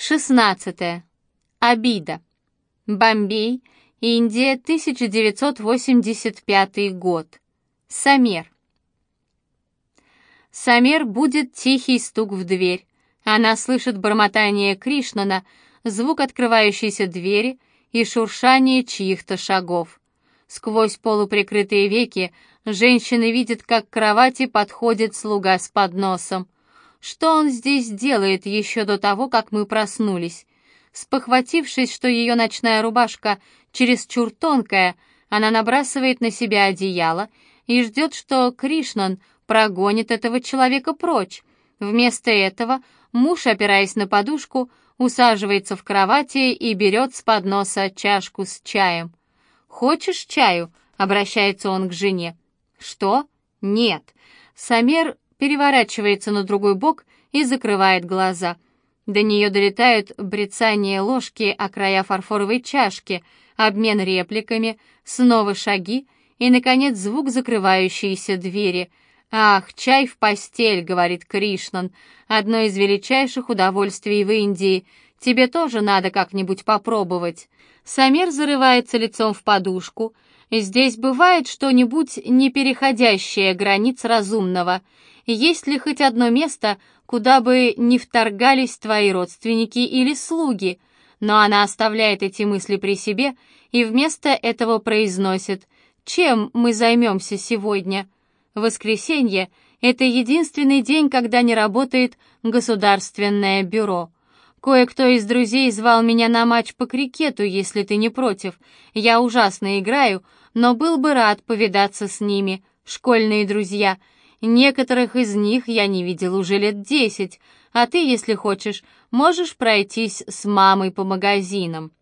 16. Обида. Бомбей, Индия, 1985 год. Самер. Самер будет тихий стук в дверь. Она слышит бормотание Кришнана, звук открывающейся двери и шуршание чьих-то шагов. Сквозь полуприкрытые веки женщина видит, как к кровати подходит слуга с подносом. Что он здесь делает еще до того, как мы проснулись? Спохватившись, что ее ночная рубашка чересчур тонкая, она набрасывает на себя одеяло и ждет, что Кришнан прогонит этого человека прочь. Вместо этого муж, опираясь на подушку, усаживается в кровати и берет с подноса чашку с чаем. «Хочешь чаю?» — обращается он к жене. «Что? Нет». Самер переворачивается на другой бок и закрывает глаза. До нее долетают брецание ложки о края фарфоровой чашки, обмен репликами, снова шаги и, наконец, звук закрывающейся двери. «Ах, чай в постель», — говорит Кришнан, — «одно из величайших удовольствий в Индии. Тебе тоже надо как-нибудь попробовать». Самир зарывается лицом в подушку. Здесь бывает что-нибудь, не переходящее границ разумного — есть ли хоть одно место, куда бы не вторгались твои родственники или слуги, но она оставляет эти мысли при себе и вместо этого произносит «Чем мы займемся сегодня?» Воскресенье — это единственный день, когда не работает государственное бюро. Кое-кто из друзей звал меня на матч по крикету, если ты не против. Я ужасно играю, но был бы рад повидаться с ними, школьные друзья — Некоторых из них я не видел уже лет десять, а ты, если хочешь, можешь пройтись с мамой по магазинам».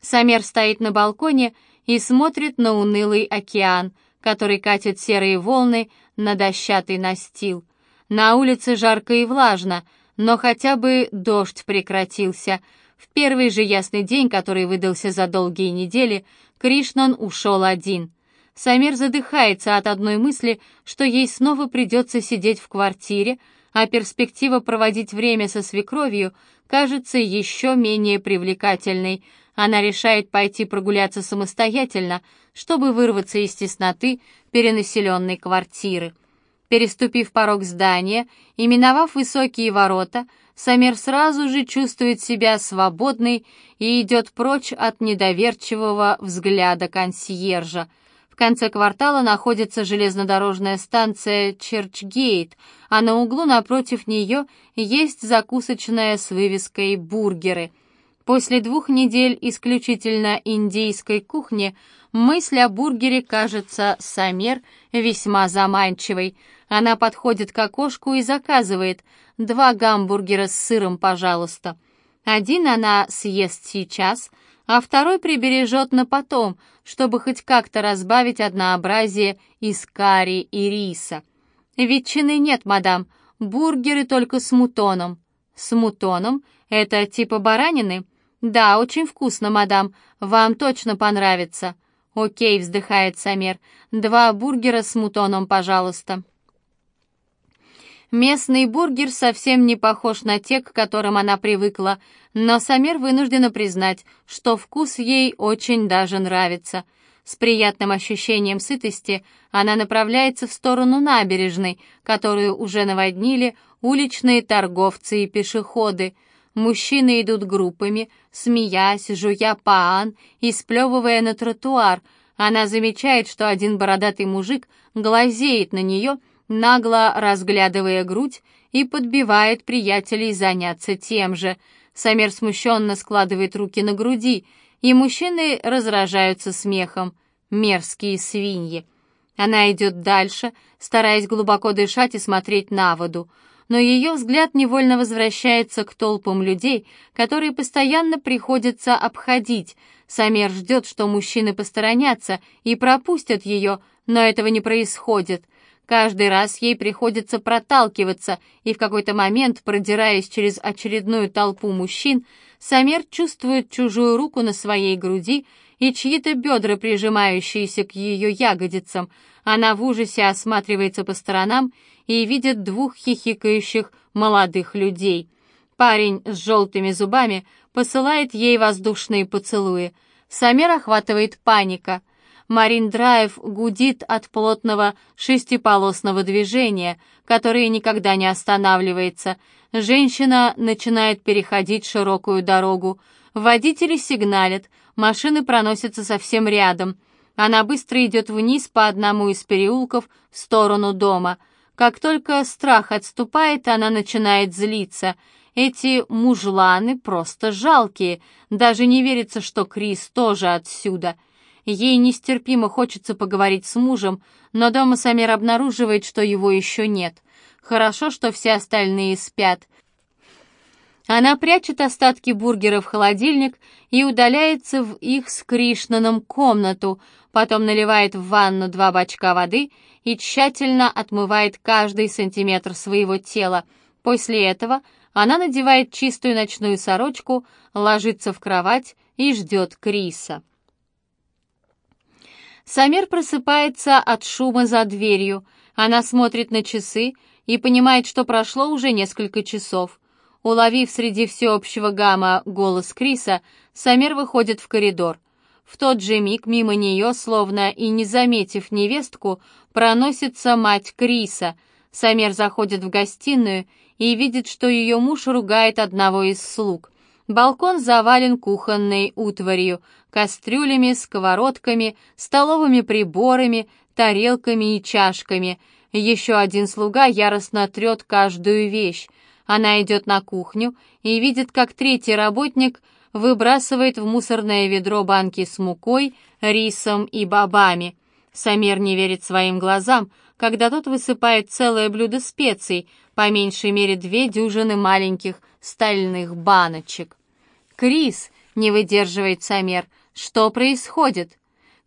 Самер стоит на балконе и смотрит на унылый океан, который катит серые волны на дощатый настил. На улице жарко и влажно, но хотя бы дождь прекратился. В первый же ясный день, который выдался за долгие недели, Кришнан ушел один. Самир задыхается от одной мысли, что ей снова придется сидеть в квартире, а перспектива проводить время со свекровью кажется еще менее привлекательной. Она решает пойти прогуляться самостоятельно, чтобы вырваться из тесноты перенаселенной квартиры. Переступив порог здания и миновав высокие ворота, Самир сразу же чувствует себя свободной и идет прочь от недоверчивого взгляда консьержа — в конце квартала находится железнодорожная станция Черчгейт, а на углу напротив нее есть закусочная с вывеской «Бургеры». После двух недель исключительно индийской кухни мысль о бургере кажется Самер весьма заманчивой. Она подходит к окошку и заказывает два гамбургера с сыром, пожалуйста. Один она съест сейчас — а второй прибережет на потом, чтобы хоть как-то разбавить однообразие из карри и риса. Ветчины нет, мадам, бургеры только с мутоном. С мутоном? Это типа баранины? Да, очень вкусно, мадам, вам точно понравится. Окей, вздыхает Самер, два бургера с мутоном, пожалуйста. Местный бургер совсем не похож на те, к которым она привыкла, но Самир вынуждена признать, что вкус ей очень даже нравится. С приятным ощущением сытости она направляется в сторону набережной, которую уже наводнили уличные торговцы и пешеходы. Мужчины идут группами, смеясь, жуя паан и сплевывая на тротуар. Она замечает, что один бородатый мужик глазеет на нее — нагло разглядывая грудь, и подбивает приятелей заняться тем же. Самер смущенно складывает руки на груди, и мужчины разражаются смехом. Мерзкие свиньи. Она идет дальше, стараясь глубоко дышать и смотреть на воду, но ее взгляд невольно возвращается к толпам людей, которые постоянно приходится обходить. Самер ждет, что мужчины посторонятся и пропустят ее, но этого не происходит — Каждый раз ей приходится проталкиваться, и в какой-то момент, продираясь через очередную толпу мужчин, Самер чувствует чужую руку на своей груди и чьи-то бедра, прижимающиеся к ее ягодицам. Она в ужасе осматривается по сторонам и видит двух хихикающих молодых людей. Парень с желтыми зубами посылает ей воздушные поцелуи. Самер охватывает паника. Марин Драйв гудит от плотного шестиполосного движения, которое никогда не останавливается. Женщина начинает переходить широкую дорогу. Водители сигналят, машины проносятся совсем рядом. Она быстро идет вниз по одному из переулков в сторону дома. Как только страх отступает, она начинает злиться — эти мужланы просто жалкие. Даже не верится, что Крис тоже отсюда. Ей нестерпимо хочется поговорить с мужем, но дома Самир обнаруживает, что его еще нет. Хорошо, что все остальные спят. Она прячет остатки бургера в холодильник и удаляется в их с Кришнаном комнату, потом наливает в ванну два бачка воды и тщательно отмывает каждый сантиметр своего тела. После этого она надевает чистую ночную сорочку, ложится в кровать и ждет Криса. Самер просыпается от шума за дверью. Она смотрит на часы и понимает, что прошло уже несколько часов. Уловив среди всеобщего гамма голос Криса, Самер выходит в коридор. В тот же миг мимо нее, словно и не заметив невестку, проносится мать Криса. Самер заходит в гостиную и видит, что ее муж ругает одного из слуг. Балкон завален кухонной утварью, кастрюлями, сковородками, столовыми приборами, тарелками и чашками. Еще один слуга яростно трет каждую вещь. Она идет на кухню и видит, как третий работник выбрасывает в мусорное ведро банки с мукой, рисом и бобами. Самер не верит своим глазам, когда тот высыпает целое блюдо специй, по меньшей мере две дюжины маленьких стальных баночек. «Крис!» — не выдерживает Самер. «Что происходит?»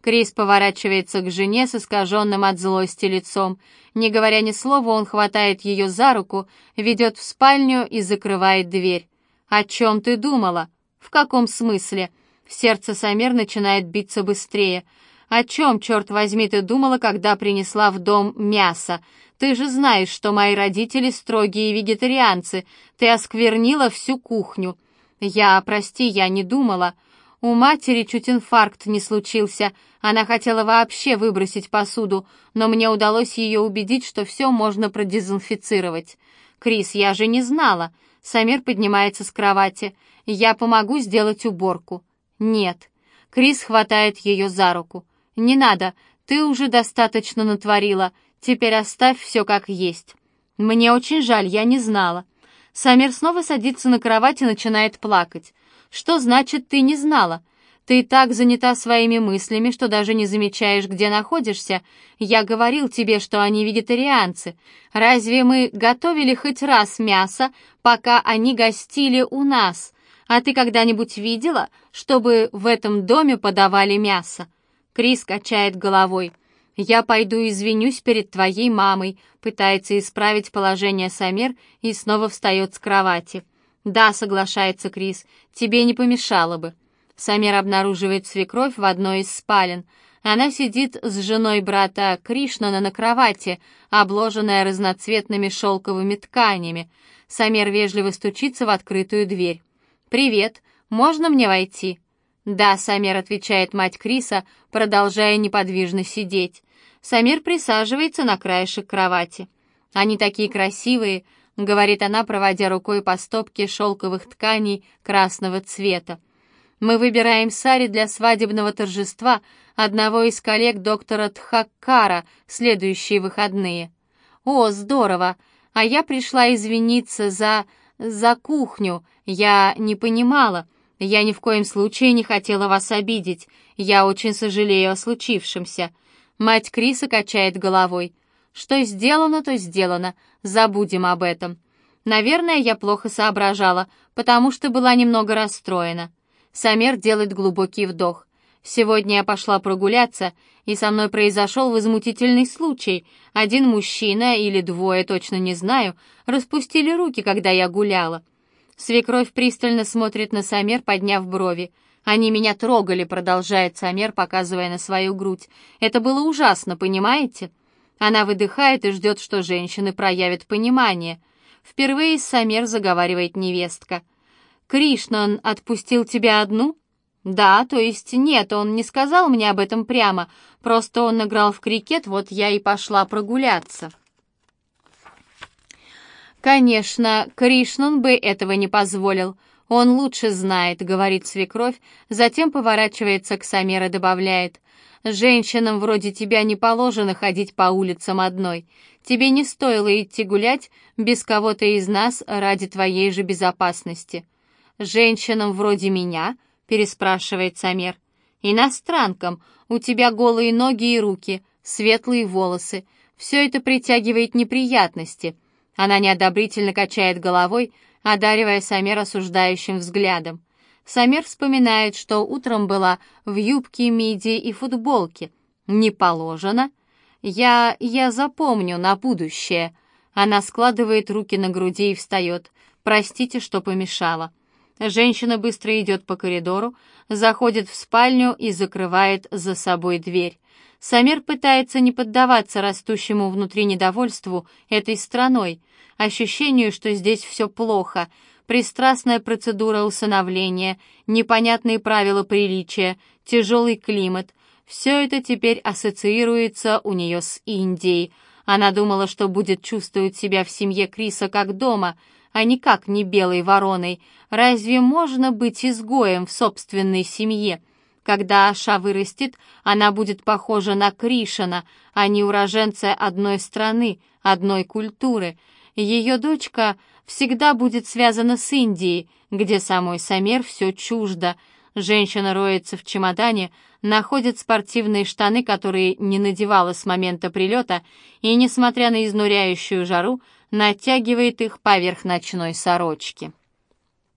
Крис поворачивается к жене с искаженным от злости лицом. Не говоря ни слова, он хватает ее за руку, ведет в спальню и закрывает дверь. «О чем ты думала?» «В каком смысле?» Сердце Самер начинает биться быстрее. «О чем, черт возьми, ты думала, когда принесла в дом мясо? Ты же знаешь, что мои родители строгие вегетарианцы. Ты осквернила всю кухню. Я, прости, я не думала. У матери чуть инфаркт не случился. Она хотела вообще выбросить посуду, но мне удалось ее убедить, что все можно продезинфицировать. Крис, я же не знала. Самир поднимается с кровати. Я помогу сделать уборку. Нет. Крис хватает ее за руку. Не надо, ты уже достаточно натворила. Теперь оставь все как есть. Мне очень жаль, я не знала. Самир снова садится на кровать и начинает плакать. Что значит «ты не знала»? Ты так занята своими мыслями, что даже не замечаешь, где находишься. Я говорил тебе, что они вегетарианцы. Разве мы готовили хоть раз мясо, пока они гостили у нас? А ты когда-нибудь видела, чтобы в этом доме подавали мясо? Крис качает головой. «Я пойду извинюсь перед твоей мамой», пытается исправить положение Самир и снова встает с кровати. «Да», — соглашается Крис, — «тебе не помешало бы». Самир обнаруживает свекровь в одной из спален. Она сидит с женой брата Кришнана на кровати, обложенная разноцветными шелковыми тканями. Самир вежливо стучится в открытую дверь. «Привет, можно мне войти?» «Да», — Самир отвечает мать Криса, продолжая неподвижно сидеть. Самир присаживается на краешек кровати. «Они такие красивые», — говорит она, проводя рукой по стопке шелковых тканей красного цвета. «Мы выбираем сари для свадебного торжества одного из коллег доктора Тхаккара следующие выходные». «О, здорово! А я пришла извиниться за... за кухню. Я не понимала. Я ни в коем случае не хотела вас обидеть. Я очень сожалею о случившемся». Мать Криса качает головой. Что сделано, то сделано. Забудем об этом. Наверное, я плохо соображала, потому что была немного расстроена. Самер делает глубокий вдох. Сегодня я пошла прогуляться, и со мной произошел возмутительный случай. Один мужчина или двое, точно не знаю, распустили руки, когда я гуляла. Свекровь пристально смотрит на Самер, подняв брови. «Они меня трогали», — продолжает Самер, показывая на свою грудь. «Это было ужасно, понимаете?» Она выдыхает и ждет, что женщины проявят понимание. Впервые Самер заговаривает невестка. «Кришнан отпустил тебя одну?» «Да, то есть нет, он не сказал мне об этом прямо, просто он играл в крикет, вот я и пошла прогуляться». «Конечно, Кришнан бы этого не позволил. Он лучше знает», — говорит свекровь, затем поворачивается к Самер и добавляет. «Женщинам вроде тебя не положено ходить по улицам одной. Тебе не стоило идти гулять без кого-то из нас ради твоей же безопасности». «Женщинам вроде меня?» — переспрашивает Самер. «Иностранкам. У тебя голые ноги и руки, светлые волосы. Все это притягивает неприятности». Она неодобрительно качает головой, одаривая Самер осуждающим взглядом. Самер вспоминает, что утром была в юбке, миди и футболке. «Не положено?» «Я... я запомню на будущее». Она складывает руки на груди и встает. «Простите, что помешала». Женщина быстро идет по коридору, заходит в спальню и закрывает за собой дверь. Самер пытается не поддаваться растущему внутри недовольству этой страной, ощущению, что здесь все плохо, пристрастная процедура усыновления, непонятные правила приличия, тяжелый климат. Все это теперь ассоциируется у нее с Индией. Она думала, что будет чувствовать себя в семье Криса как дома, а никак не белой вороной. Разве можно быть изгоем в собственной семье? Когда Аша вырастет, она будет похожа на Кришана, а не уроженца одной страны, одной культуры. Ее дочка всегда будет связана с Индией, где самой Самер все чуждо. Женщина роется в чемодане, находит спортивные штаны, которые не надевала с момента прилета, и, несмотря на изнуряющую жару, натягивает их поверх ночной сорочки.